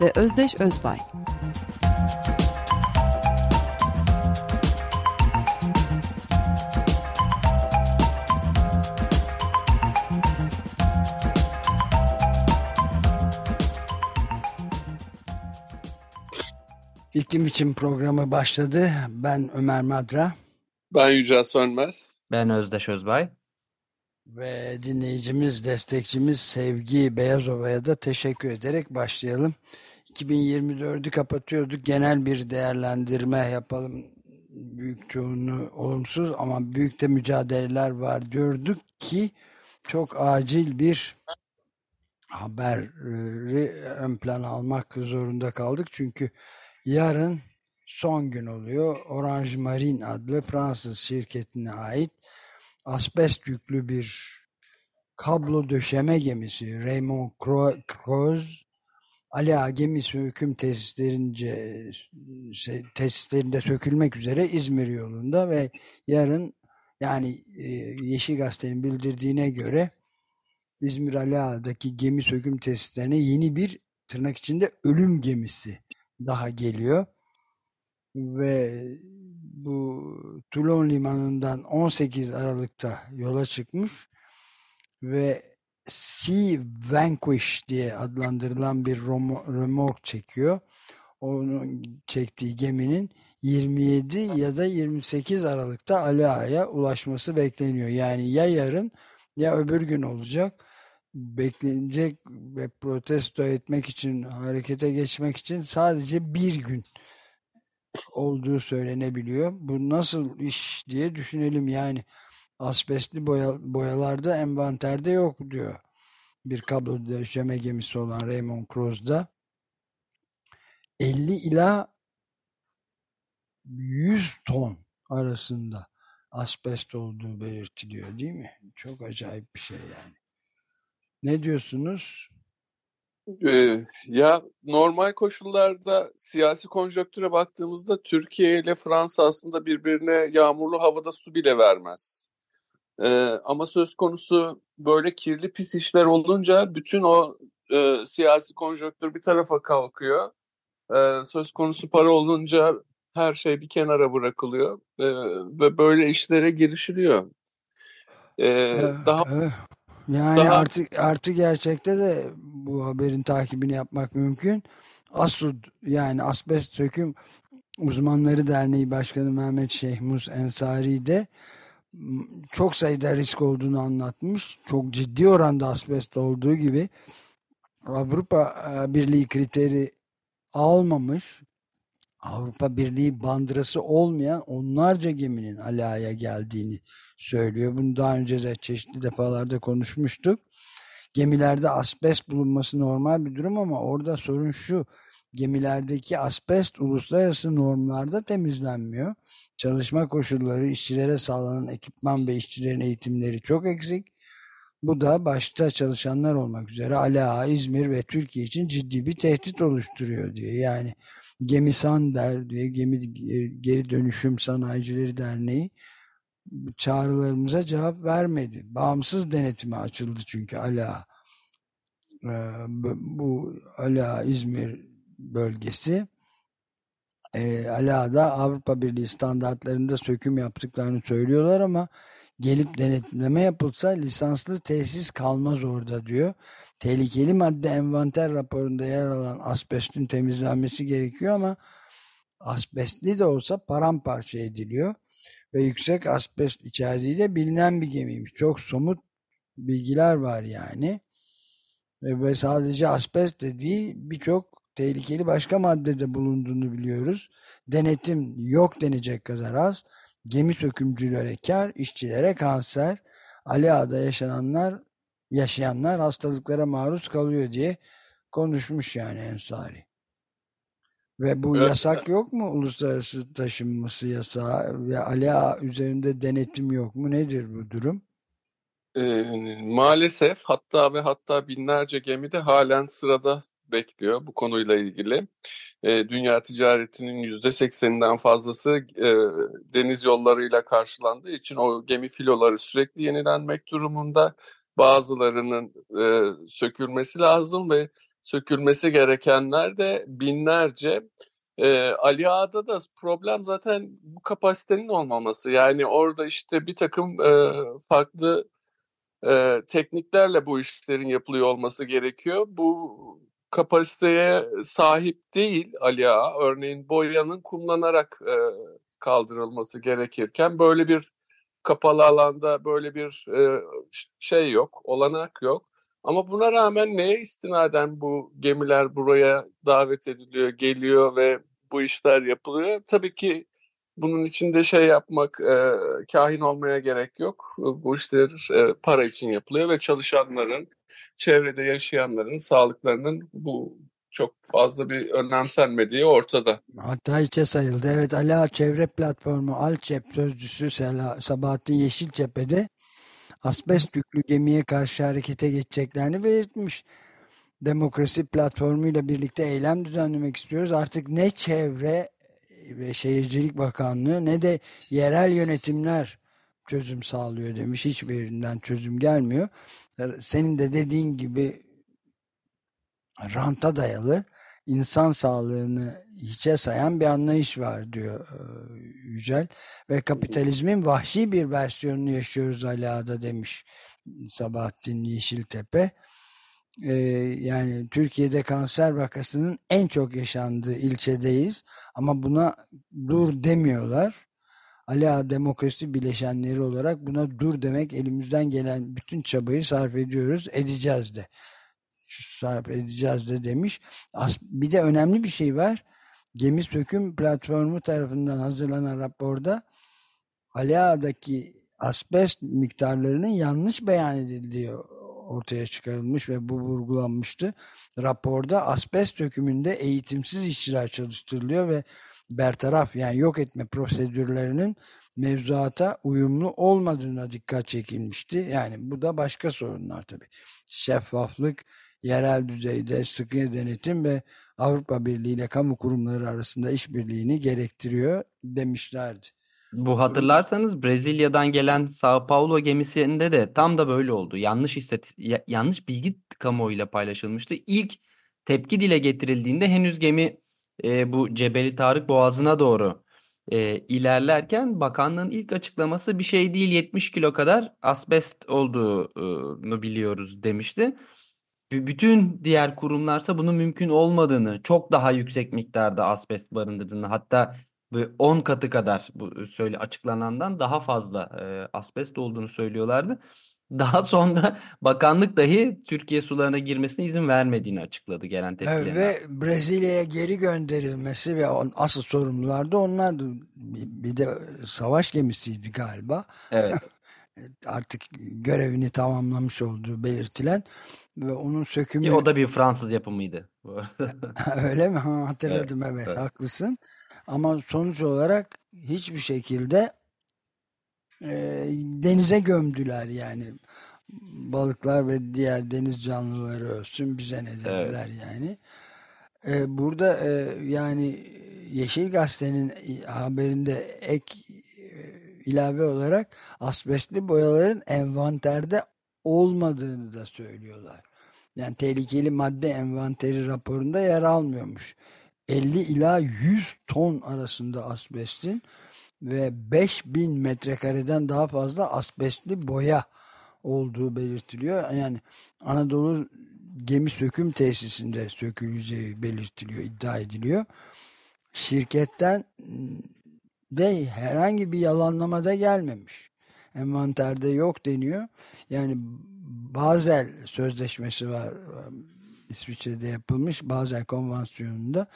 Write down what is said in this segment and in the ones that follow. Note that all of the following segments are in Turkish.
ve Özdeş Özbay. İklim için programı başladı. Ben Ömer Madra. Ben Yücel Sönmez. Ben Özdeş Özbay. Ve dinleyicimiz, destekçimiz Sevgi Beyazova'ya da teşekkür ederek başlayalım. 2024'ü kapatıyorduk. Genel bir değerlendirme yapalım. Büyük çoğunluğu olumsuz ama büyük de mücadeleler var diyorduk ki çok acil bir haberi ön plana almak zorunda kaldık. Çünkü yarın son gün oluyor. Orange Marine adlı Fransız şirketine ait asbest yüklü bir kablo döşeme gemisi Raymond Croz Ali Ağa gemisi hüküm tesislerince şey, tesislerinde sökülmek üzere İzmir yolunda ve yarın yani e, Yeşil Gazete'nin bildirdiğine göre İzmir Ali Ağa'daki gemi söküm tesislerine yeni bir tırnak içinde ölüm gemisi daha geliyor. Ve bu Toulon limanından 18 Aralık'ta yola çıkmış ve Sea Vanquish diye adlandırılan bir remork çekiyor. Onun çektiği geminin 27 ya da 28 Aralık'ta Ali ulaşması bekleniyor. Yani ya yarın ya öbür gün olacak. Beklenecek ve protesto etmek için, harekete geçmek için sadece bir gün olduğu söylenebiliyor. Bu nasıl iş diye düşünelim yani asbestli boya, boyalarda envanterde yok diyor. Bir kablo döşeme gemisi olan Raymond Croz'da 50 ila 100 ton arasında asbest olduğu belirtiliyor değil mi? Çok acayip bir şey yani. Ne diyorsunuz? Ee, ya normal koşullarda siyasi konjonktüre baktığımızda Türkiye ile Fransa aslında birbirine yağmurlu havada su bile vermez. Ee, ama söz konusu böyle kirli pis işler olunca bütün o e, siyasi konjonktür bir tarafa kalkıyor. Ee, söz konusu para olunca her şey bir kenara bırakılıyor ee, ve böyle işlere girişiliyor. Ee, daha yani Daha... artık artık gerçekte de bu haberin takibini yapmak mümkün. ASUD yani Asbest Söküm Uzmanları Derneği Başkanı Mehmet Şehmus Ensari de çok sayıda risk olduğunu anlatmış. Çok ciddi oranda asbest olduğu gibi Avrupa Birliği kriteri almamış. Avrupa Birliği bandırası olmayan onlarca geminin alaya geldiğini söylüyor. Bunu daha önce de çeşitli defalarda konuşmuştuk. Gemilerde asbest bulunması normal bir durum ama orada sorun şu. Gemilerdeki asbest uluslararası normlarda temizlenmiyor. Çalışma koşulları, işçilere sağlanan ekipman ve işçilerin eğitimleri çok eksik. Bu da başta çalışanlar olmak üzere Ala, İzmir ve Türkiye için ciddi bir tehdit oluşturuyor diyor. Yani Gemi Sander diye Gemi Geri Dönüşüm Sanayicileri Derneği çağrılarımıza cevap vermedi. Bağımsız denetime açıldı çünkü Ala bu Ala İzmir bölgesi e, Ala'da Avrupa Birliği standartlarında söküm yaptıklarını söylüyorlar ama gelip denetleme yapılsa lisanslı tesis kalmaz orada diyor. Tehlikeli madde envanter raporunda yer alan asbestin temizlenmesi gerekiyor ama asbestli de olsa paramparça ediliyor ve yüksek asbest içerdiği de bilinen bir gemiymiş. Çok somut bilgiler var yani. Ve sadece asbest de değil birçok tehlikeli başka maddede bulunduğunu biliyoruz. Denetim yok denecek kadar az. Gemi sökümcülere kar, işçilere kanser. Ali Ağa'da yaşananlar, yaşayanlar hastalıklara maruz kalıyor diye konuşmuş yani Ensari. Ve bu evet. yasak yok mu? Uluslararası taşınması yasağı ve Ali Ağa üzerinde denetim yok mu? Nedir bu durum? E, maalesef hatta ve hatta binlerce gemi de halen sırada bekliyor bu konuyla ilgili. E, dünya ticaretinin yüzde sekseninden fazlası e, deniz yollarıyla karşılandığı için o gemi filoları sürekli yenilenmek durumunda. Bazılarının e, sökülmesi lazım ve sökülmesi gerekenler de binlerce. E, Ali Ağa'da da problem zaten bu kapasitenin olmaması. Yani orada işte bir takım e, farklı e, tekniklerle bu işlerin yapılıyor olması gerekiyor. Bu kapasiteye sahip değil Ali Ağa. Örneğin boyanın kumlanarak e, kaldırılması gerekirken böyle bir kapalı alanda böyle bir e, şey yok, olanak yok. Ama buna rağmen neye istinaden bu gemiler buraya davet ediliyor, geliyor ve bu işler yapılıyor? Tabii ki bunun içinde şey yapmak, e, kahin olmaya gerek yok. Bu işler e, para için yapılıyor ve çalışanların, çevrede yaşayanların sağlıklarının bu çok fazla bir önemsenmediği ortada. Hatta içe sayıldı. Evet Ala Çevre Platformu Alçep sözcüsü Sabahattin Yeşilçepe'de asbest yüklü gemiye karşı harekete geçeceklerini belirtmiş. Demokrasi platformu ile birlikte eylem düzenlemek istiyoruz. Artık ne çevre ve Şehircilik Bakanlığı ne de yerel yönetimler çözüm sağlıyor demiş. Hiçbirinden çözüm gelmiyor. Senin de dediğin gibi ranta dayalı insan sağlığını hiçe sayan bir anlayış var diyor e, Yücel. Ve kapitalizmin vahşi bir versiyonunu yaşıyoruz Ala'da demiş Sabahattin Yeşiltepe. Ee, yani Türkiye'de kanser vakasının en çok yaşandığı ilçedeyiz ama buna dur demiyorlar. Ala Demokrasi Bileşenleri olarak buna dur demek elimizden gelen bütün çabayı sarf ediyoruz, edeceğiz de. Sarf edeceğiz de demiş. Bir de önemli bir şey var. Gemi Söküm Platformu tarafından hazırlanan raporda Aliağa'daki asbest miktarlarının yanlış beyan edildiği ortaya çıkarılmış ve bu vurgulanmıştı. Raporda asbest dökümünde eğitimsiz işçiler çalıştırılıyor ve bertaraf yani yok etme prosedürlerinin mevzuata uyumlu olmadığına dikkat çekilmişti. Yani bu da başka sorunlar tabii. Şeffaflık, yerel düzeyde sıkı denetim ve Avrupa Birliği ile kamu kurumları arasında işbirliğini gerektiriyor demişlerdi. Bu hatırlarsanız Brezilya'dan gelen Sao Paulo gemisinde de tam da böyle oldu. Yanlış istat yanlış bilgi kamuoyuyla paylaşılmıştı. İlk tepki dile getirildiğinde henüz gemi e, bu Cebeli Tarık Boğazı'na doğru e, ilerlerken bakanlığın ilk açıklaması bir şey değil 70 kilo kadar asbest olduğunu biliyoruz demişti. Bütün diğer kurumlarsa bunun mümkün olmadığını, çok daha yüksek miktarda asbest barındırdığını, hatta 10 katı kadar bu söyle açıklanandan daha fazla e, asbest olduğunu söylüyorlardı. Daha sonra bakanlık dahi Türkiye sularına girmesine izin vermediğini açıkladı gelen tepkilerine. Evet, ve Brezilya'ya geri gönderilmesi ve on, asıl sorumlular da onlardı. Bir de savaş gemisiydi galiba. Evet. Artık görevini tamamlamış olduğu belirtilen ve onun sökümü... Ki o da bir Fransız yapımıydı. Öyle mi? Ha, hatırladım evet, evet, evet haklısın. Ama sonuç olarak hiçbir şekilde e, denize gömdüler yani. Balıklar ve diğer deniz canlıları ölsün bize ne dediler evet. yani. E, burada e, yani Yeşil Gazete'nin haberinde ek e, ilave olarak asbestli boyaların envanterde olmadığını da söylüyorlar. Yani tehlikeli madde envanteri raporunda yer almıyormuş. 50 ila 100 ton arasında asbestin ve 5000 metrekareden daha fazla asbestli boya olduğu belirtiliyor. Yani Anadolu gemi söküm tesisinde söküleceği belirtiliyor, iddia ediliyor. Şirketten de herhangi bir yalanlama da gelmemiş. Envanterde yok deniyor. Yani Basel sözleşmesi var İsviçre'de yapılmış Basel Konvansiyonu'nda.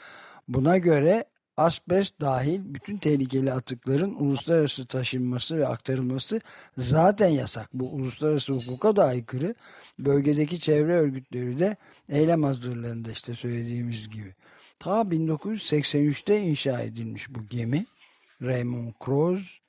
Buna göre asbest dahil bütün tehlikeli atıkların uluslararası taşınması ve aktarılması zaten yasak. Bu uluslararası hukuka da aykırı. Bölgedeki çevre örgütleri de eylem hazırlığında işte söylediğimiz gibi. Ta 1983'te inşa edilmiş bu gemi. Raymond Croz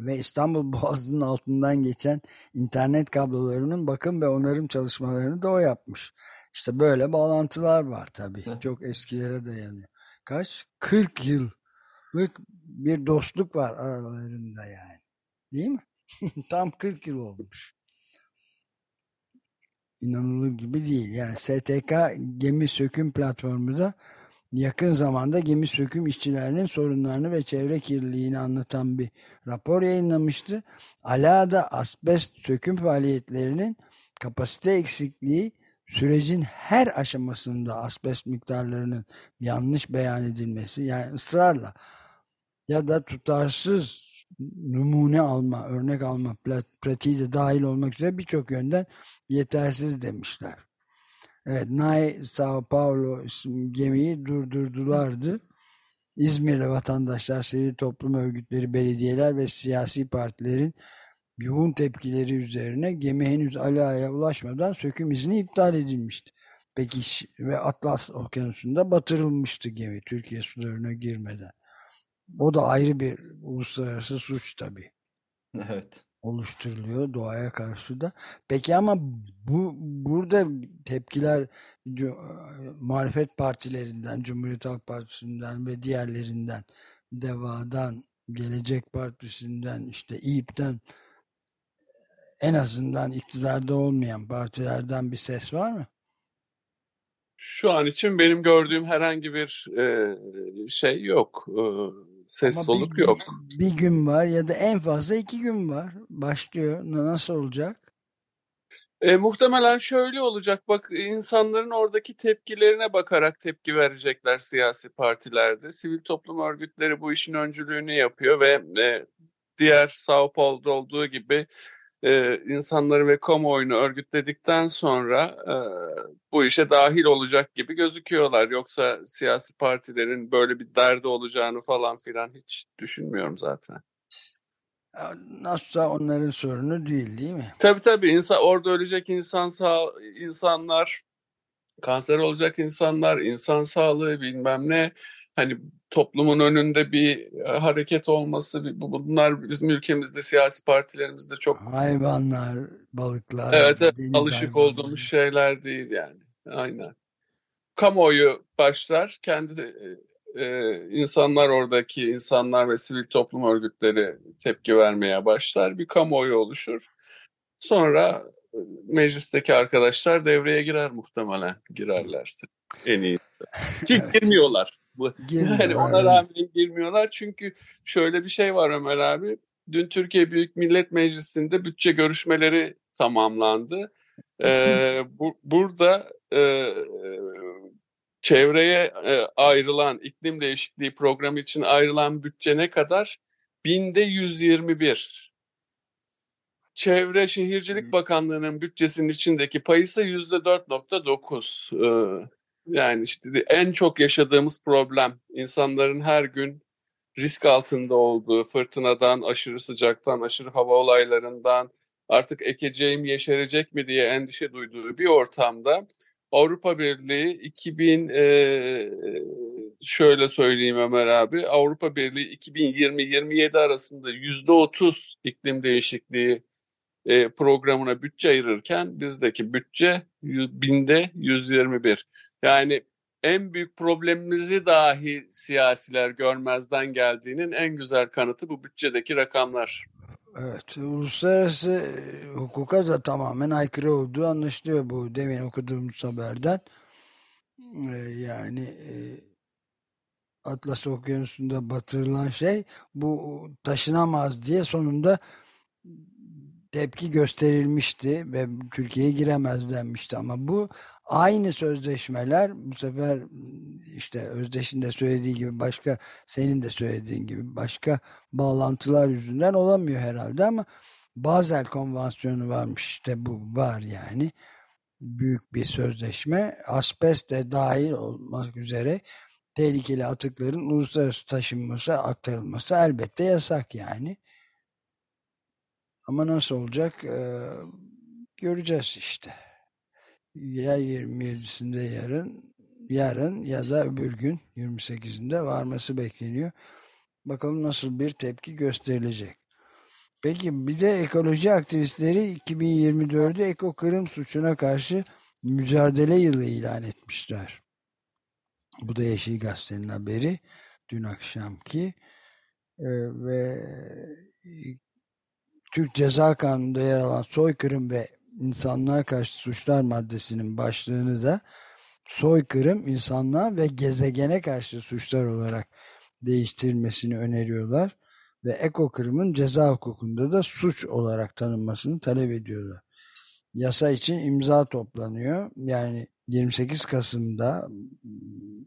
ve İstanbul Boğazı'nın altından geçen internet kablolarının bakım ve onarım çalışmalarını da o yapmış. İşte böyle bağlantılar var tabii. Çok eskilere dayanıyor. Kaç? 40 yıllık bir dostluk var aralarında yani. Değil mi? Tam 40 yıl olmuş. İnanılır gibi değil. Yani STK gemi söküm platformu da yakın zamanda gemi söküm işçilerinin sorunlarını ve çevre kirliliğini anlatan bir rapor yayınlamıştı. Ala'da asbest söküm faaliyetlerinin kapasite eksikliği sürecin her aşamasında asbest miktarlarının yanlış beyan edilmesi yani ısrarla ya da tutarsız numune alma, örnek alma pratiği de dahil olmak üzere birçok yönden yetersiz demişler. Evet, Nay Sao Paulo gemiyi durdurdulardı. İzmir'de vatandaşlar, sivil toplum örgütleri, belediyeler ve siyasi partilerin yoğun tepkileri üzerine gemi henüz Ala'ya ulaşmadan söküm izni iptal edilmişti. Peki ve Atlas Okyanusu'nda batırılmıştı gemi Türkiye sularına girmeden. O da ayrı bir uluslararası suç tabii. Evet. Oluşturuluyor doğaya karşı da. Peki ama bu burada tepkiler muhalefet partilerinden, Cumhuriyet Halk Partisi'nden ve diğerlerinden, DEVA'dan, Gelecek Partisi'nden, işte İYİP'ten en azından iktidarda olmayan partilerden bir ses var mı? Şu an için benim gördüğüm herhangi bir e, şey yok. E, ses Ama soluk bir, yok. Bir, bir gün var ya da en fazla iki gün var. Başlıyor. Nasıl olacak? E, muhtemelen şöyle olacak. Bak insanların oradaki tepkilerine bakarak tepki verecekler siyasi partilerde. Sivil toplum örgütleri bu işin öncülüğünü yapıyor ve e, diğer Sao Paulo'da olduğu gibi e, insanları ve kamuoyunu örgütledikten sonra e, bu işe dahil olacak gibi gözüküyorlar. Yoksa siyasi partilerin böyle bir derdi olacağını falan filan hiç düşünmüyorum zaten. Nasılsa onların sorunu değil değil mi? Tabii tabii. İnsan, orada ölecek insan sağ, insanlar, kanser olacak insanlar, insan sağlığı bilmem ne hani toplumun önünde bir e, hareket olması bunlar bizim ülkemizde siyasi partilerimizde çok hayvanlar, balıklar. Evet, evet alışık olduğumuz şeyler değil yani. Aynen. Kamuoyu başlar, kendi e, e, insanlar oradaki insanlar ve sivil toplum örgütleri tepki vermeye başlar. Bir kamuoyu oluşur. Sonra e, meclisteki arkadaşlar devreye girer muhtemelen girerlerse en iyi. Ki girmiyorlar. Bu, yani ona rağmen girmiyorlar çünkü şöyle bir şey var Ömer abi. Dün Türkiye Büyük Millet Meclisi'nde bütçe görüşmeleri tamamlandı. Ee, bu, burada e, çevreye e, ayrılan iklim değişikliği programı için ayrılan bütçe ne kadar? Binde 121. Çevre Şehircilik Bakanlığı'nın bütçesinin içindeki payı ise yüzde 4.9. Ee, yani işte en çok yaşadığımız problem insanların her gün risk altında olduğu fırtınadan, aşırı sıcaktan, aşırı hava olaylarından artık ekeceğim yeşerecek mi diye endişe duyduğu bir ortamda Avrupa Birliği 2000 e, şöyle söyleyeyim Ömer abi Avrupa Birliği 2020-27 arasında %30 iklim değişikliği e, programına bütçe ayırırken bizdeki bütçe binde 121. Yani en büyük problemimizi dahi siyasiler görmezden geldiğinin en güzel kanıtı bu bütçedeki rakamlar. Evet, uluslararası hukuka da tamamen aykırı olduğu anlaşılıyor bu demin okuduğumuz haberden. Ee, yani e, Atlas Okyanusu'nda batırılan şey bu taşınamaz diye sonunda tepki gösterilmişti ve Türkiye'ye giremez denmişti. Ama bu aynı sözleşmeler bu sefer işte Özdeş'in de söylediği gibi başka senin de söylediğin gibi başka bağlantılar yüzünden olamıyor herhalde. Ama Basel Konvansiyonu varmış işte bu var yani. Büyük bir sözleşme. Asbest de dahil olmak üzere tehlikeli atıkların uluslararası taşınması aktarılması elbette yasak yani ama nasıl olacak ee, göreceğiz işte ya 27'sinde yarın yarın ya da öbür gün 28'inde varması bekleniyor. Bakalım nasıl bir tepki gösterilecek. Peki bir de ekoloji aktivistleri 2024'de eko kırım suçuna karşı mücadele yılı ilan etmişler. Bu da Yeşil Gazete'nin haberi dün akşamki ee, ve Türk Ceza Kanunu'nda yer alan soykırım ve insanlığa karşı suçlar maddesinin başlığını da soykırım, insanlığa ve gezegene karşı suçlar olarak değiştirilmesini öneriyorlar ve ekokırımın ceza hukukunda da suç olarak tanınmasını talep ediyorlar. Yasa için imza toplanıyor. Yani 28 Kasım'da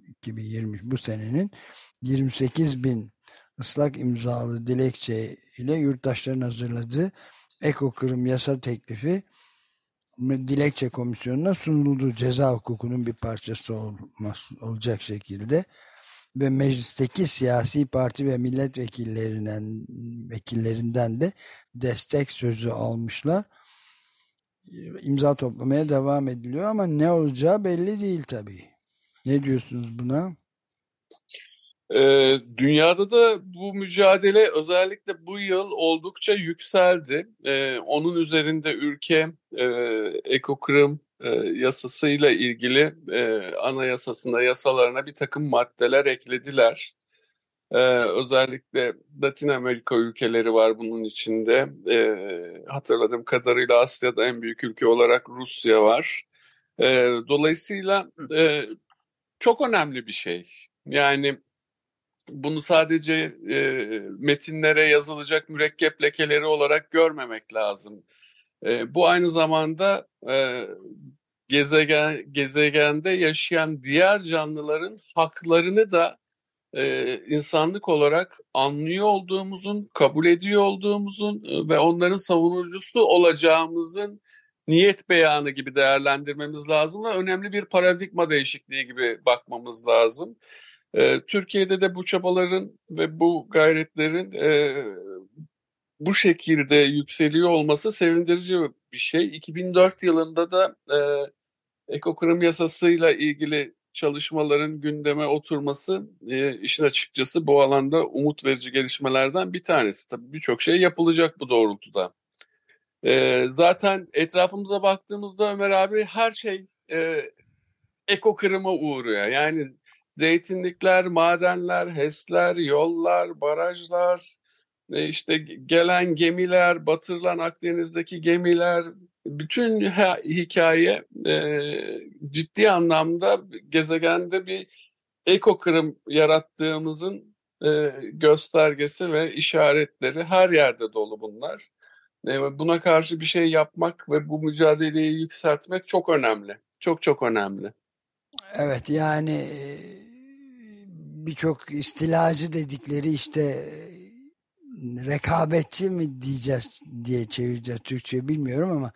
2020 bu senenin 28 bin ıslak imzalı dilekçe ile yurttaşların hazırladığı ekokırım yasa teklifi dilekçe komisyonuna sunuldu. Ceza hukukunun bir parçası olmaz, olacak şekilde ve meclisteki siyasi parti ve milletvekillerinden vekillerinden de destek sözü almışlar. İmza toplamaya devam ediliyor ama ne olacağı belli değil tabii. Ne diyorsunuz buna? Ee, dünyada da bu mücadele özellikle bu yıl oldukça yükseldi. Ee, onun üzerinde ülke e, ekokırım e, yasasıyla ilgili e, anayasasında yasalarına bir takım maddeler eklediler. Ee, özellikle Latin Amerika ülkeleri var bunun içinde. Ee, hatırladığım kadarıyla Asya'da en büyük ülke olarak Rusya var. Ee, dolayısıyla e, çok önemli bir şey. Yani bunu sadece e, metinlere yazılacak mürekkep lekeleri olarak görmemek lazım. E, bu aynı zamanda e, gezegen gezegende yaşayan diğer canlıların haklarını da e, insanlık olarak anlıyor olduğumuzun, kabul ediyor olduğumuzun e, ve onların savunucusu olacağımızın niyet beyanı gibi değerlendirmemiz lazım ve önemli bir paradigma değişikliği gibi bakmamız lazım. Türkiye'de de bu çabaların ve bu gayretlerin e, bu şekilde yükseliyor olması sevindirici bir şey. 2004 yılında da e, ekokırım yasasıyla ilgili çalışmaların gündeme oturması e, işin açıkçası bu alanda umut verici gelişmelerden bir tanesi. Tabii birçok şey yapılacak bu doğrultuda. E, zaten etrafımıza baktığımızda Ömer abi her şey e, ekokırıma uğruyor. Yani zeytinlikler, madenler, HES'ler, yollar, barajlar, e, işte gelen gemiler, batırılan Akdeniz'deki gemiler, bütün hikaye e, ciddi anlamda gezegende bir ekokırım yarattığımızın e, göstergesi ve işaretleri her yerde dolu bunlar. Buna karşı bir şey yapmak ve bu mücadeleyi yükseltmek çok önemli. Çok çok önemli. Evet yani birçok istilacı dedikleri işte rekabetçi mi diyeceğiz diye çevireceğiz Türkçe bilmiyorum ama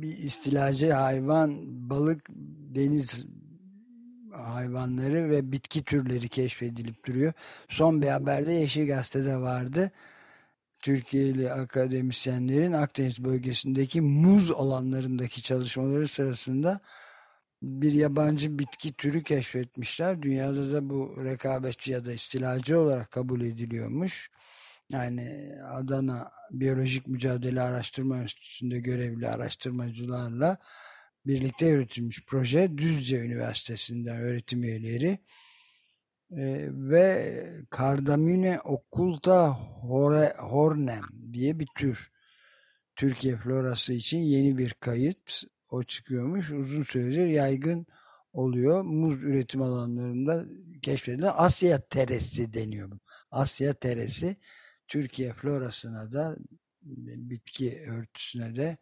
bir istilacı hayvan, balık, deniz hayvanları ve bitki türleri keşfedilip duruyor. Son bir haberde Yeşil Gazete'de vardı. Türkiye'li akademisyenlerin Akdeniz bölgesindeki muz alanlarındaki çalışmaları sırasında bir yabancı bitki türü keşfetmişler. Dünyada da bu rekabetçi ya da istilacı olarak kabul ediliyormuş. Yani Adana Biyolojik Mücadele Araştırma Enstitüsü'nde görevli araştırmacılarla birlikte yürütülmüş proje Düzce Üniversitesi'nden öğretim üyeleri e, ve Cardamine occulta hore, hornem diye bir tür. Türkiye florası için yeni bir kayıt o çıkıyormuş. Uzun süredir yaygın oluyor. Muz üretim alanlarında keşfedilen Asya teresi deniyor. Asya teresi Türkiye florasına da bitki örtüsüne de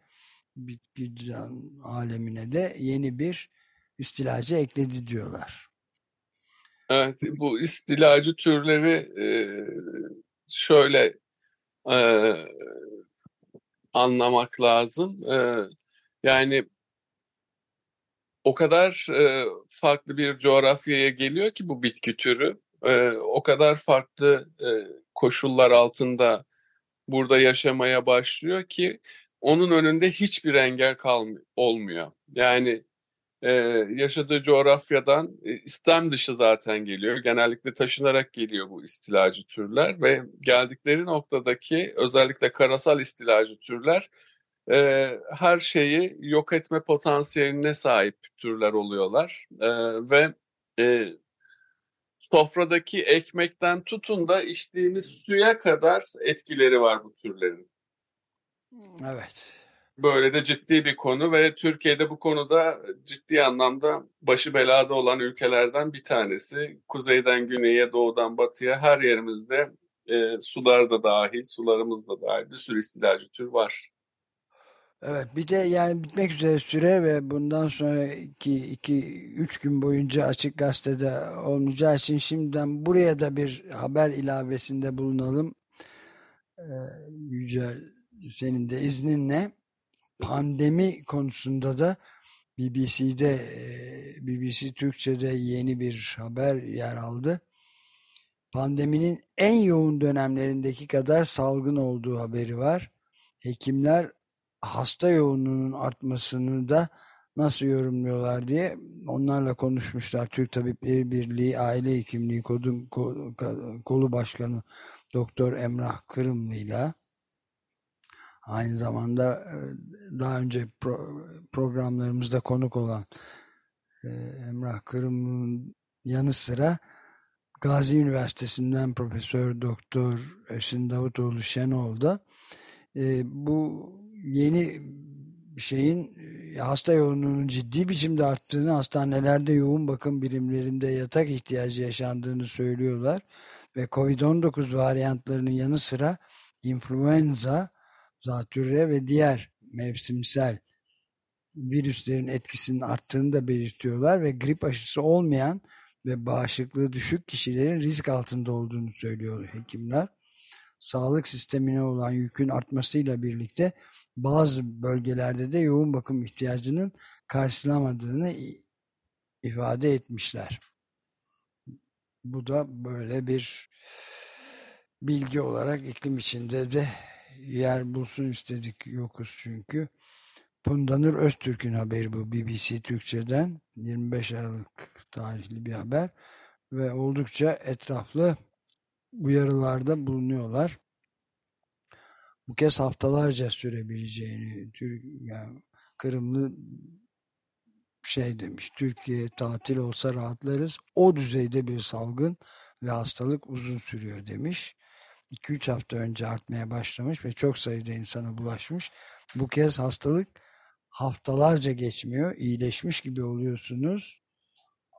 bitki can alemine de yeni bir istilacı ekledi diyorlar. Evet bu istilacı türleri e, şöyle e, anlamak lazım. E, yani o kadar e, farklı bir coğrafyaya geliyor ki bu bitki türü. E, o kadar farklı e, koşullar altında burada yaşamaya başlıyor ki onun önünde hiçbir engel kalmıyor, olmuyor. Yani e, yaşadığı coğrafyadan e, istem dışı zaten geliyor. Genellikle taşınarak geliyor bu istilacı türler ve geldikleri noktadaki özellikle karasal istilacı türler e, her şeyi yok etme potansiyeline sahip türler oluyorlar e, ve e, sofradaki ekmekten tutun da içtiğimiz suya kadar etkileri var bu türlerin. Evet. Böyle de ciddi bir konu ve Türkiye'de bu konuda ciddi anlamda başı belada olan ülkelerden bir tanesi. Kuzeyden güneye, doğudan batıya her yerimizde e, sular da dahil, sularımız da dahil bir sürü istilacı tür var. Evet bir de yani bitmek üzere süre ve bundan sonraki iki üç gün boyunca açık gazetede olmayacağı için şimdiden buraya da bir haber ilavesinde bulunalım. Ee, Yücel senin de izninle pandemi konusunda da BBC'de BBC Türkçe'de yeni bir haber yer aldı. Pandeminin en yoğun dönemlerindeki kadar salgın olduğu haberi var. Hekimler hasta yoğunluğunun artmasını da nasıl yorumluyorlar diye onlarla konuşmuşlar. Türk Tabipleri Birliği Aile Hekimliği Kolu, Kolu Başkanı Doktor Emrah Kırımlı'yla aynı zamanda e, daha önce pro, programlarımızda konuk olan e, Emrah Kırımlı'nın yanı sıra Gazi Üniversitesi'nden Profesör Doktor Esin Davutoğlu Şenol da e, bu yeni şeyin e, hasta yoğunluğunun ciddi biçimde arttığını, hastanelerde yoğun bakım birimlerinde yatak ihtiyacı yaşandığını söylüyorlar. Ve Covid-19 varyantlarının yanı sıra influenza, zatürre ve diğer mevsimsel virüslerin etkisinin arttığını da belirtiyorlar ve grip aşısı olmayan ve bağışıklığı düşük kişilerin risk altında olduğunu söylüyor hekimler sağlık sistemine olan yükün artmasıyla birlikte bazı bölgelerde de yoğun bakım ihtiyacının karşılamadığını ifade etmişler. Bu da böyle bir bilgi olarak iklim içinde de yer bulsun istedik yokuz çünkü. Pundanır Öztürk'ün haberi bu BBC Türkçe'den 25 Aralık tarihli bir haber ve oldukça etraflı uyarılarda bulunuyorlar. Bu kez haftalarca sürebileceğini Türk yani Kırımlı şey demiş Türkiye tatil olsa rahatlarız. O düzeyde bir salgın ve hastalık uzun sürüyor demiş. 2-3 hafta önce artmaya başlamış ve çok sayıda insana bulaşmış. Bu kez hastalık haftalarca geçmiyor. İyileşmiş gibi oluyorsunuz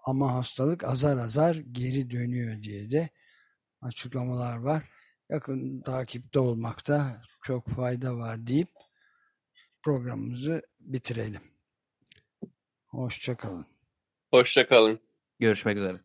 ama hastalık azar azar geri dönüyor diye de açıklamalar var. Yakın takipte olmakta çok fayda var deyip programımızı bitirelim. Hoşçakalın. Hoşçakalın. Görüşmek üzere.